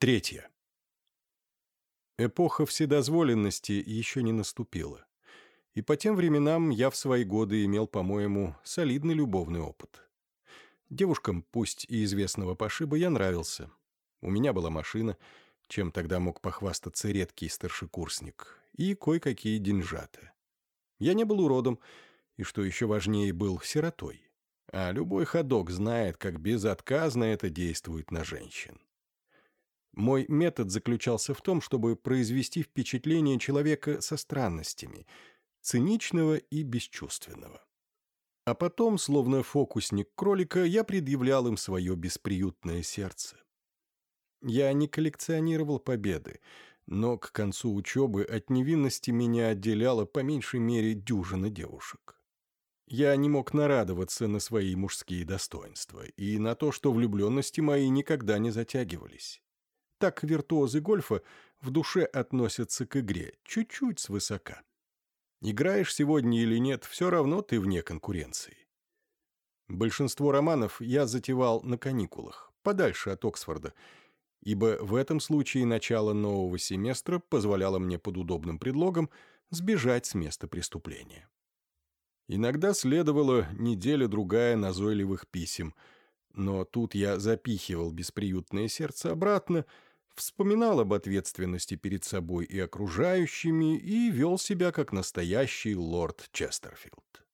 Третье. Эпоха вседозволенности еще не наступила. И по тем временам я в свои годы имел, по-моему, солидный любовный опыт. Девушкам, пусть и известного пошиба, я нравился. У меня была машина, чем тогда мог похвастаться редкий старшекурсник, и кое-какие деньжаты. Я не был уродом, и, что еще важнее, был сиротой. А любой ходок знает, как безотказно это действует на женщин. Мой метод заключался в том, чтобы произвести впечатление человека со странностями, циничного и бесчувственного. А потом, словно фокусник кролика, я предъявлял им свое бесприютное сердце. Я не коллекционировал победы, но к концу учебы от невинности меня отделяло по меньшей мере дюжина девушек. Я не мог нарадоваться на свои мужские достоинства и на то, что влюбленности мои никогда не затягивались. Так виртуозы гольфа в душе относятся к игре, чуть-чуть свысока. Играешь сегодня или нет, все равно ты вне конкуренции. Большинство романов я затевал на каникулах, подальше от Оксфорда, ибо в этом случае начало нового семестра позволяло мне под удобным предлогом сбежать с места преступления. Иногда следовала неделя-другая назойливых писем, но тут я запихивал бесприютное сердце обратно — вспоминал об ответственности перед собой и окружающими и вел себя как настоящий лорд Честерфилд.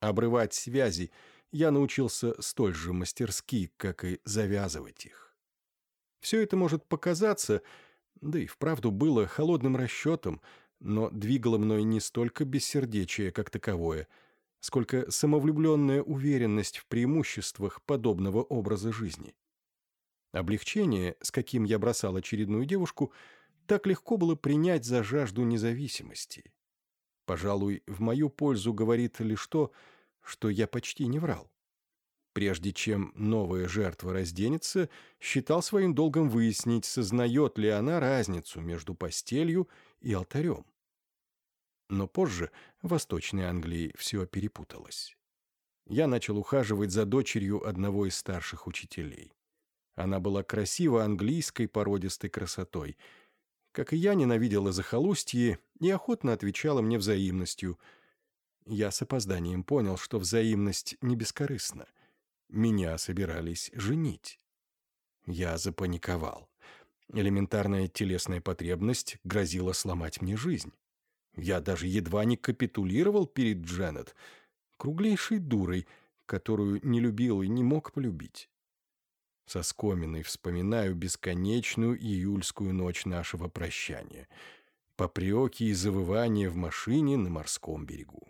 Обрывать связи я научился столь же мастерски, как и завязывать их. Все это может показаться, да и вправду было холодным расчетом, но двигало мной не столько бессердечие как таковое, сколько самовлюбленная уверенность в преимуществах подобного образа жизни. Облегчение, с каким я бросал очередную девушку, так легко было принять за жажду независимости. Пожалуй, в мою пользу говорит лишь то, что я почти не врал. Прежде чем новая жертва разденется, считал своим долгом выяснить, сознает ли она разницу между постелью и алтарем. Но позже в Восточной Англии все перепуталось. Я начал ухаживать за дочерью одного из старших учителей. Она была красива английской породистой красотой. Как и я, ненавидела захолустье и охотно отвечала мне взаимностью. Я с опозданием понял, что взаимность не бескорыстна. Меня собирались женить. Я запаниковал. Элементарная телесная потребность грозила сломать мне жизнь. Я даже едва не капитулировал перед Дженнет, круглейшей дурой, которую не любил и не мог полюбить. Со скоминой вспоминаю бесконечную июльскую ночь нашего прощания. Попреки и завывания в машине на морском берегу.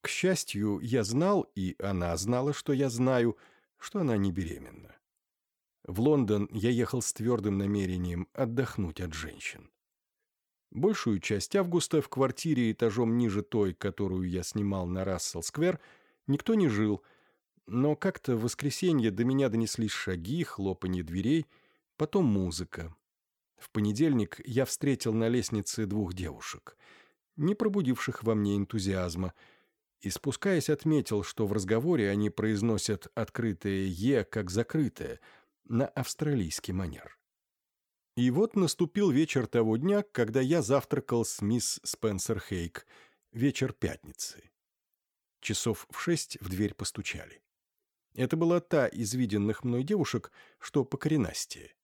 К счастью, я знал, и она знала, что я знаю, что она не беременна. В Лондон я ехал с твердым намерением отдохнуть от женщин. Большую часть августа в квартире этажом ниже той, которую я снимал на Рассел-сквер, никто не жил – но как-то в воскресенье до меня донеслись шаги, хлопанье дверей, потом музыка. В понедельник я встретил на лестнице двух девушек, не пробудивших во мне энтузиазма, и, спускаясь, отметил, что в разговоре они произносят открытое «е» как закрытое, на австралийский манер. И вот наступил вечер того дня, когда я завтракал с мисс Спенсер Хейк, вечер пятницы. Часов в шесть в дверь постучали. Это была та из виденных мной девушек, что покоренастее.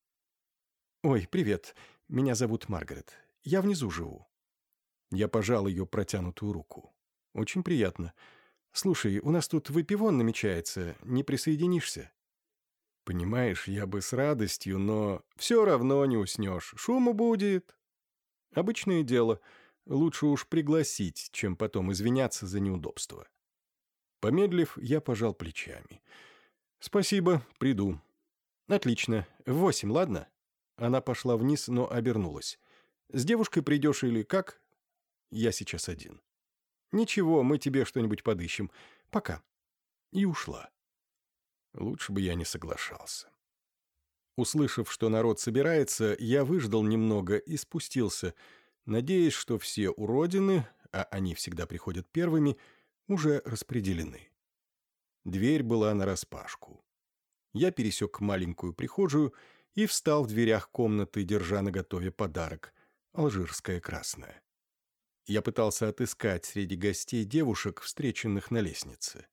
«Ой, привет. Меня зовут Маргарет. Я внизу живу». Я пожал ее протянутую руку. «Очень приятно. Слушай, у нас тут выпивон намечается. Не присоединишься?» «Понимаешь, я бы с радостью, но все равно не уснешь. Шума будет». «Обычное дело. Лучше уж пригласить, чем потом извиняться за неудобство». Помедлив, я пожал плечами. «Спасибо, приду». «Отлично. В восемь, ладно?» Она пошла вниз, но обернулась. «С девушкой придешь или как?» «Я сейчас один». «Ничего, мы тебе что-нибудь подыщем. Пока». И ушла. Лучше бы я не соглашался. Услышав, что народ собирается, я выждал немного и спустился, надеясь, что все уродины, а они всегда приходят первыми, — уже распределены. Дверь была нараспашку. Я пересек маленькую прихожую и встал в дверях комнаты, держа наготове подарок — алжирское красное. Я пытался отыскать среди гостей девушек, встреченных на лестнице.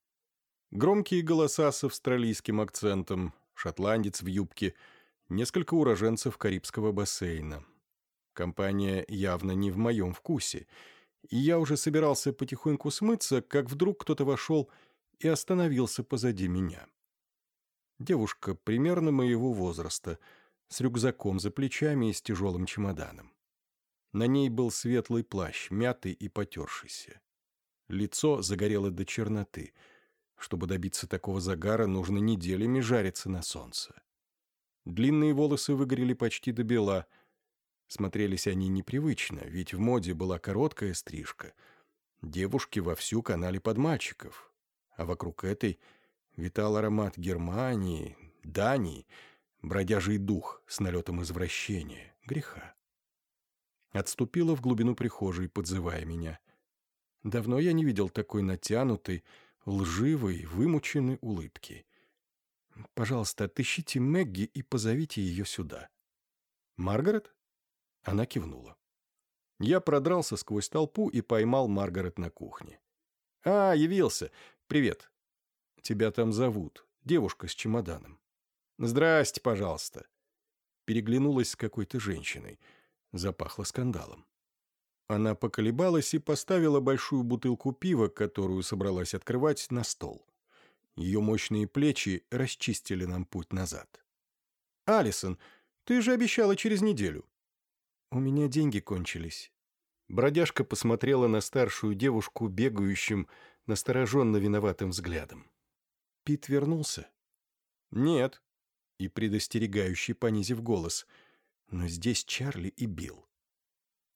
Громкие голоса с австралийским акцентом, шотландец в юбке, несколько уроженцев Карибского бассейна. Компания явно не в моем вкусе, и я уже собирался потихоньку смыться, как вдруг кто-то вошел и остановился позади меня. Девушка примерно моего возраста, с рюкзаком за плечами и с тяжелым чемоданом. На ней был светлый плащ, мятый и потершийся. Лицо загорело до черноты — чтобы добиться такого загара, нужно неделями жариться на солнце. Длинные волосы выгорели почти до бела. Смотрелись они непривычно, ведь в моде была короткая стрижка. Девушки вовсю канали под мальчиков. А вокруг этой витал аромат Германии, Дании, бродяжий дух с налетом извращения, греха. Отступила в глубину прихожей, подзывая меня. Давно я не видел такой натянутой, лживой, вымученной улыбки. «Пожалуйста, отыщите Мэгги и позовите ее сюда». «Маргарет?» Она кивнула. Я продрался сквозь толпу и поймал Маргарет на кухне. «А, явился. Привет. Тебя там зовут. Девушка с чемоданом». «Здрасте, пожалуйста». Переглянулась с какой-то женщиной. Запахло скандалом. Она поколебалась и поставила большую бутылку пива, которую собралась открывать, на стол. Ее мощные плечи расчистили нам путь назад. «Алисон, ты же обещала через неделю». «У меня деньги кончились». Бродяжка посмотрела на старшую девушку, бегающим, настороженно виноватым взглядом. «Пит вернулся?» «Нет», и предостерегающий, понизив голос. «Но здесь Чарли и Билл.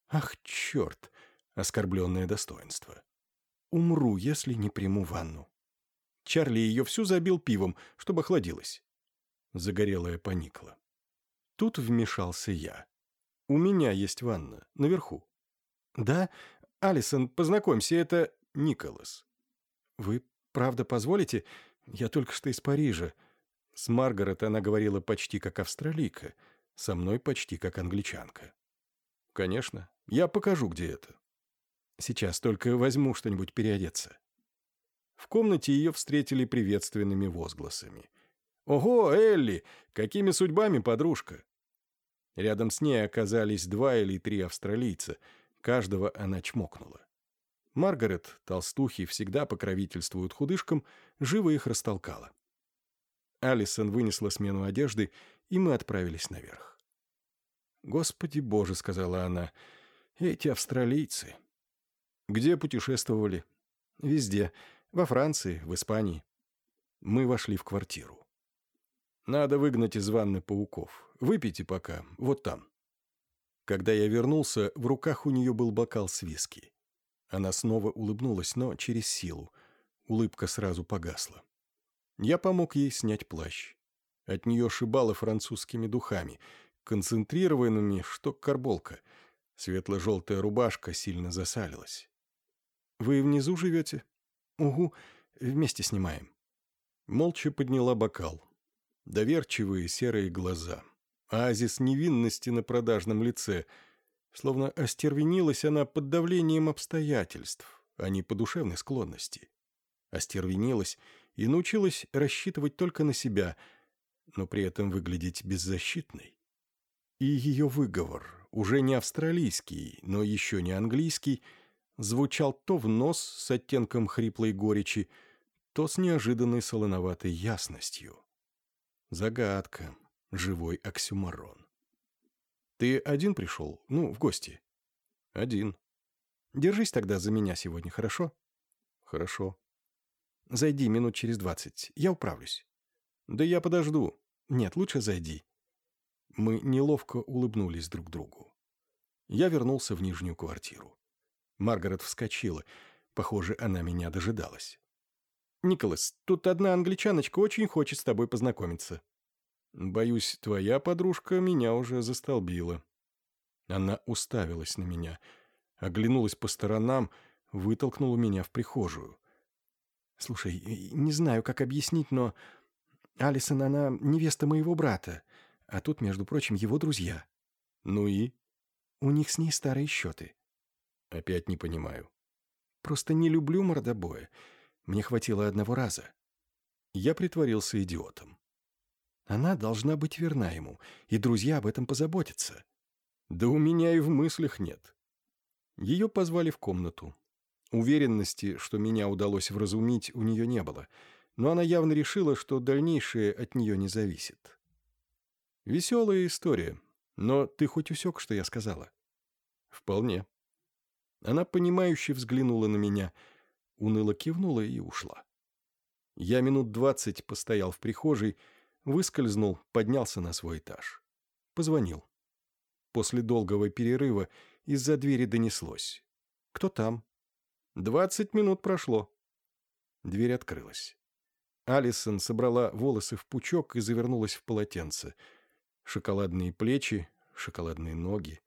Ах, черт! Оскорбленное достоинство. Умру, если не приму ванну. Чарли ее всю забил пивом, чтобы охладилась. Загорелая поникла. Тут вмешался я. У меня есть ванна, наверху. Да? Алисон, познакомься, это Николас. Вы правда позволите? Я только что из Парижа. С Маргарет она говорила почти как австралийка, со мной почти как англичанка. Конечно, я покажу, где это. Сейчас только возьму что-нибудь переодеться. В комнате ее встретили приветственными возгласами. «Ого, Элли! Какими судьбами, подружка?» Рядом с ней оказались два или три австралийца. Каждого она чмокнула. Маргарет, толстухи, всегда покровительствуют худышкам, живо их растолкала. Алисон вынесла смену одежды, и мы отправились наверх. «Господи боже», — сказала она, — эти австралийцы. Где путешествовали? Везде. Во Франции, в Испании. Мы вошли в квартиру. Надо выгнать из ванны пауков. Выпейте пока, вот там. Когда я вернулся, в руках у нее был бокал с виски. Она снова улыбнулась, но через силу. Улыбка сразу погасла. Я помог ей снять плащ. От нее шибало французскими духами, концентрированными, что карболка — Светло-желтая рубашка сильно засалилась. «Вы внизу живете?» «Угу, вместе снимаем». Молча подняла бокал. Доверчивые серые глаза. Оазис невинности на продажном лице. Словно остервенилась она под давлением обстоятельств, а не по душевной склонности. Остервенилась и научилась рассчитывать только на себя, но при этом выглядеть беззащитной. И ее выговор, уже не австралийский, но еще не английский, звучал то в нос с оттенком хриплой горечи, то с неожиданной солоноватой ясностью. Загадка, живой оксюмарон. «Ты один пришел? Ну, в гости?» «Один». «Держись тогда за меня сегодня, хорошо?» «Хорошо». «Зайди минут через двадцать, я управлюсь». «Да я подожду». «Нет, лучше зайди». Мы неловко улыбнулись друг другу. Я вернулся в нижнюю квартиру. Маргарет вскочила. Похоже, она меня дожидалась. «Николас, тут одна англичаночка очень хочет с тобой познакомиться». «Боюсь, твоя подружка меня уже застолбила». Она уставилась на меня, оглянулась по сторонам, вытолкнула меня в прихожую. «Слушай, не знаю, как объяснить, но... Алисон, она невеста моего брата. А тут, между прочим, его друзья. Ну и? У них с ней старые счеты. Опять не понимаю. Просто не люблю мордобоя. Мне хватило одного раза. Я притворился идиотом. Она должна быть верна ему, и друзья об этом позаботятся. Да у меня и в мыслях нет. Ее позвали в комнату. Уверенности, что меня удалось вразумить, у нее не было, но она явно решила, что дальнейшее от нее не зависит. Веселая история, но ты хоть усек, что я сказала? Вполне. Она понимающе взглянула на меня, уныло кивнула и ушла. Я минут двадцать постоял в прихожей, выскользнул, поднялся на свой этаж. Позвонил. После долгого перерыва из-за двери донеслось. «Кто там?» «Двадцать минут прошло». Дверь открылась. Алисон собрала волосы в пучок и завернулась в полотенце. Шоколадные плечи, шоколадные ноги.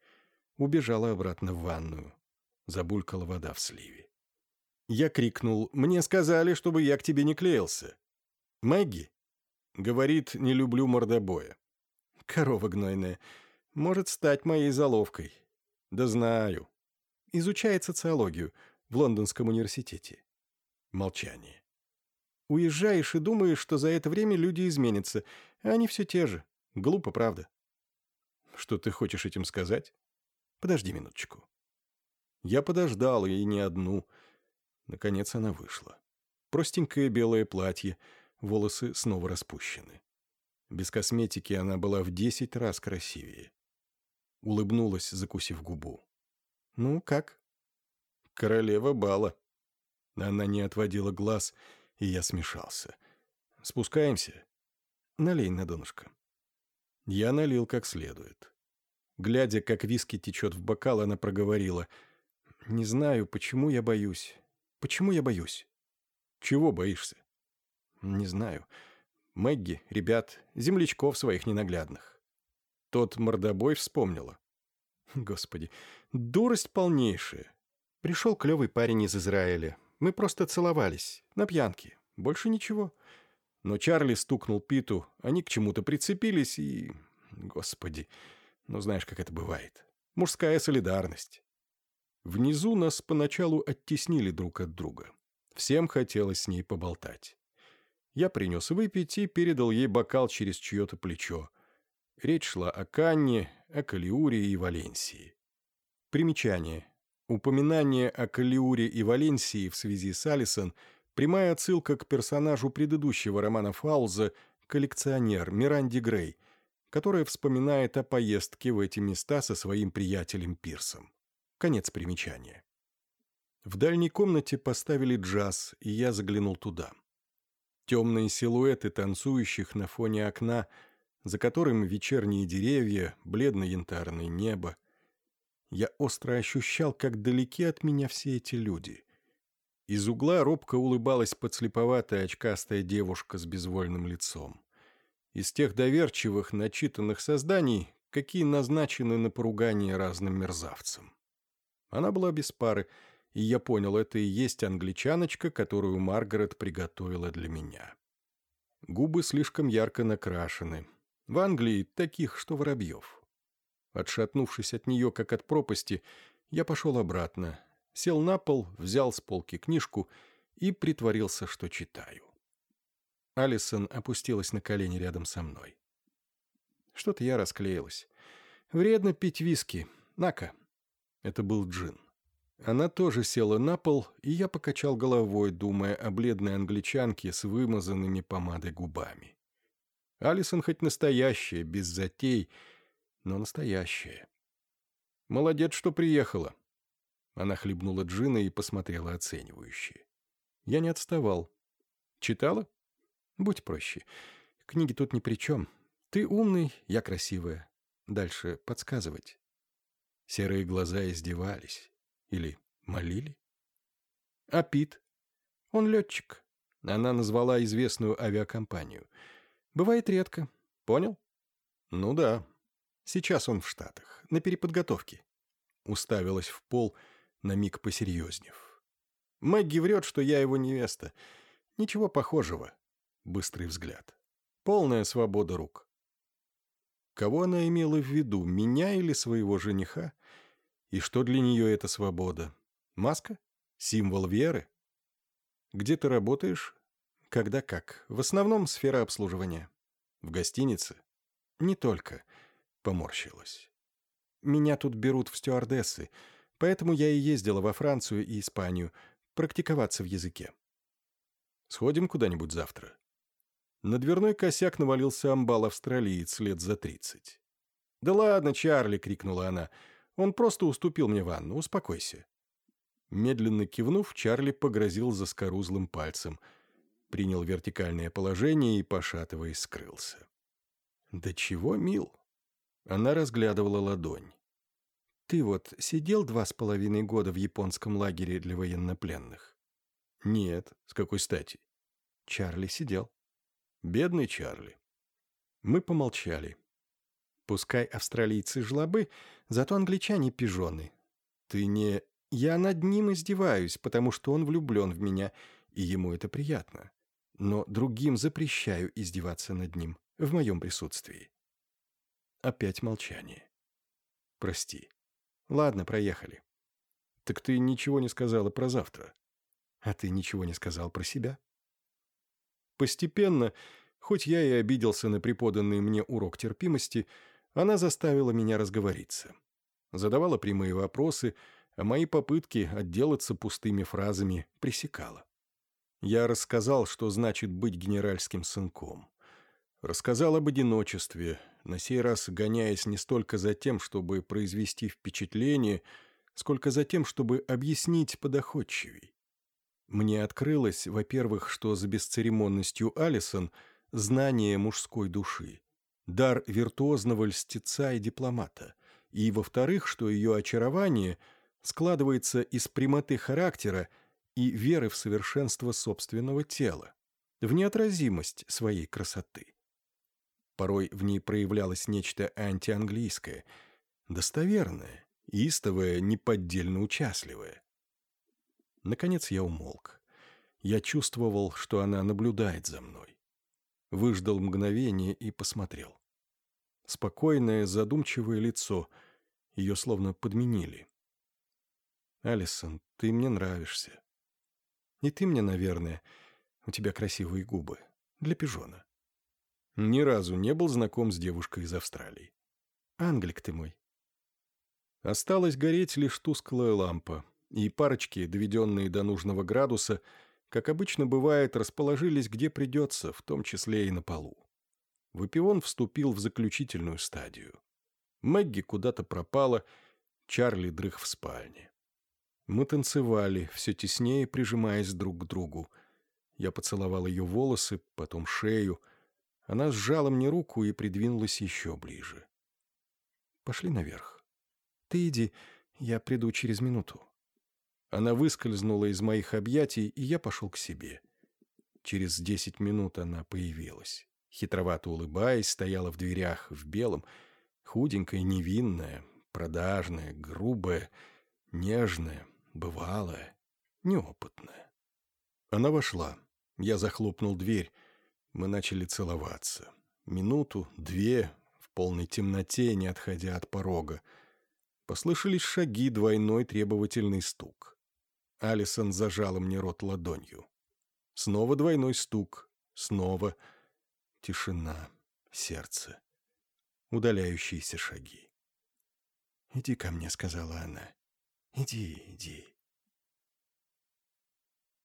Убежала обратно в ванную. Забулькала вода в сливе. Я крикнул, «Мне сказали, чтобы я к тебе не клеился». «Мэгги?» Говорит, не люблю мордобоя. Корова гнойная. Может стать моей заловкой. Да знаю. Изучает социологию в Лондонском университете. Молчание. Уезжаешь и думаешь, что за это время люди изменятся, а они все те же. Глупо, правда? Что ты хочешь этим сказать? Подожди минуточку. Я подождал, и не одну. Наконец она вышла. Простенькое белое платье — волосы снова распущены. Без косметики она была в десять раз красивее. Улыбнулась, закусив губу. «Ну, как?» «Королева бала». Она не отводила глаз, и я смешался. «Спускаемся?» «Налей на донышко». Я налил как следует. Глядя, как виски течет в бокал, она проговорила. «Не знаю, почему я боюсь. Почему я боюсь?» «Чего боишься?» Не знаю. Мэгги, ребят, землячков своих ненаглядных. Тот мордобой вспомнила. Господи, дурость полнейшая. Пришел клевый парень из Израиля. Мы просто целовались. На пьянке. Больше ничего. Но Чарли стукнул Питу, они к чему-то прицепились и... Господи, ну знаешь, как это бывает. Мужская солидарность. Внизу нас поначалу оттеснили друг от друга. Всем хотелось с ней поболтать. Я принес выпить и передал ей бокал через чье-то плечо. Речь шла о Канне, о Калиуре и Валенсии. Примечание. Упоминание о Калиуре и Валенсии в связи с Алисон – прямая отсылка к персонажу предыдущего романа Фауза «Коллекционер» Миранди Грей, которая вспоминает о поездке в эти места со своим приятелем Пирсом. Конец примечания. В дальней комнате поставили джаз, и я заглянул туда темные силуэты танцующих на фоне окна, за которым вечерние деревья, бледно-янтарное небо. Я остро ощущал, как далеки от меня все эти люди. Из угла робко улыбалась подслеповатая очкастая девушка с безвольным лицом. Из тех доверчивых, начитанных созданий, какие назначены на поругание разным мерзавцам. Она была без пары, и я понял, это и есть англичаночка, которую Маргарет приготовила для меня. Губы слишком ярко накрашены. В Англии таких, что воробьев. Отшатнувшись от нее, как от пропасти, я пошел обратно, сел на пол, взял с полки книжку и притворился, что читаю. Алисон опустилась на колени рядом со мной. Что-то я расклеилась. Вредно пить виски. На-ка. Это был джин. Она тоже села на пол, и я покачал головой, думая о бледной англичанке с вымазанными помадой губами. Алисон хоть настоящая, без затей, но настоящая. «Молодец, что приехала». Она хлебнула джина и посмотрела оценивающе. Я не отставал. «Читала?» «Будь проще. Книги тут ни при чем. Ты умный, я красивая. Дальше подсказывать». Серые глаза издевались. Или молили? А Пит? Он летчик. Она назвала известную авиакомпанию. Бывает редко. Понял? Ну да. Сейчас он в Штатах, на переподготовке. Уставилась в пол, на миг посерьезнев. Мэгги врет, что я его невеста. Ничего похожего. Быстрый взгляд. Полная свобода рук. Кого она имела в виду, меня или своего жениха? И что для нее это свобода? Маска? Символ веры? Где ты работаешь? Когда как? В основном сфера обслуживания. В гостинице? Не только. Поморщилась. Меня тут берут в стюардессы, поэтому я и ездила во Францию и Испанию практиковаться в языке. Сходим куда-нибудь завтра. На дверной косяк навалился амбал-австралиец лет за тридцать. «Да ладно, Чарли!» — крикнула она. «Он просто уступил мне ванну, успокойся». Медленно кивнув, Чарли погрозил заскорузлым пальцем, принял вертикальное положение и, пошатываясь, скрылся. «Да чего мил?» Она разглядывала ладонь. «Ты вот сидел два с половиной года в японском лагере для военнопленных?» «Нет. С какой стати?» «Чарли сидел». «Бедный Чарли». Мы помолчали. «Пускай австралийцы жлобы, зато англичане пижоны. Ты не...» «Я над ним издеваюсь, потому что он влюблен в меня, и ему это приятно. Но другим запрещаю издеваться над ним в моем присутствии». Опять молчание. «Прости. Ладно, проехали». «Так ты ничего не сказала про завтра?» «А ты ничего не сказал про себя?» Постепенно, хоть я и обиделся на преподанный мне урок терпимости, она заставила меня разговориться. Задавала прямые вопросы, а мои попытки отделаться пустыми фразами пресекала. Я рассказал, что значит быть генеральским сынком. Рассказал об одиночестве, на сей раз гоняясь не столько за тем, чтобы произвести впечатление, сколько за тем, чтобы объяснить подоходчивей. Мне открылось, во-первых, что за бесцеремонностью Алисон знание мужской души, дар виртуозного льстеца и дипломата, и, во-вторых, что ее очарование складывается из прямоты характера и веры в совершенство собственного тела, в неотразимость своей красоты. Порой в ней проявлялось нечто антианглийское, достоверное, истовое, неподдельно участливое. Наконец я умолк. Я чувствовал, что она наблюдает за мной. Выждал мгновение и посмотрел. Спокойное, задумчивое лицо. Ее словно подменили. «Алисон, ты мне нравишься. И ты мне, наверное. У тебя красивые губы. Для пижона». Ни разу не был знаком с девушкой из Австралии. «Англик ты мой». Осталась гореть лишь тусклая лампа, и парочки, доведенные до нужного градуса, как обычно бывает, расположились где придется, в том числе и на полу. Выпион вступил в заключительную стадию. Мэгги куда-то пропала, Чарли дрых в спальне. Мы танцевали, все теснее прижимаясь друг к другу. Я поцеловал ее волосы, потом шею. Она сжала мне руку и придвинулась еще ближе. «Пошли наверх. Ты иди, я приду через минуту». Она выскользнула из моих объятий, и я пошел к себе. Через десять минут она появилась. Хитровато улыбаясь, стояла в дверях в белом, худенькая, невинная, продажная, грубая, нежная, бывалая, неопытная. Она вошла. Я захлопнул дверь. Мы начали целоваться. Минуту, две, в полной темноте, не отходя от порога. Послышались шаги, двойной требовательный стук. Алисон зажала мне рот ладонью. Снова двойной стук. Снова тишина, сердце. Удаляющиеся шаги. «Иди ко мне», — сказала она. «Иди, иди».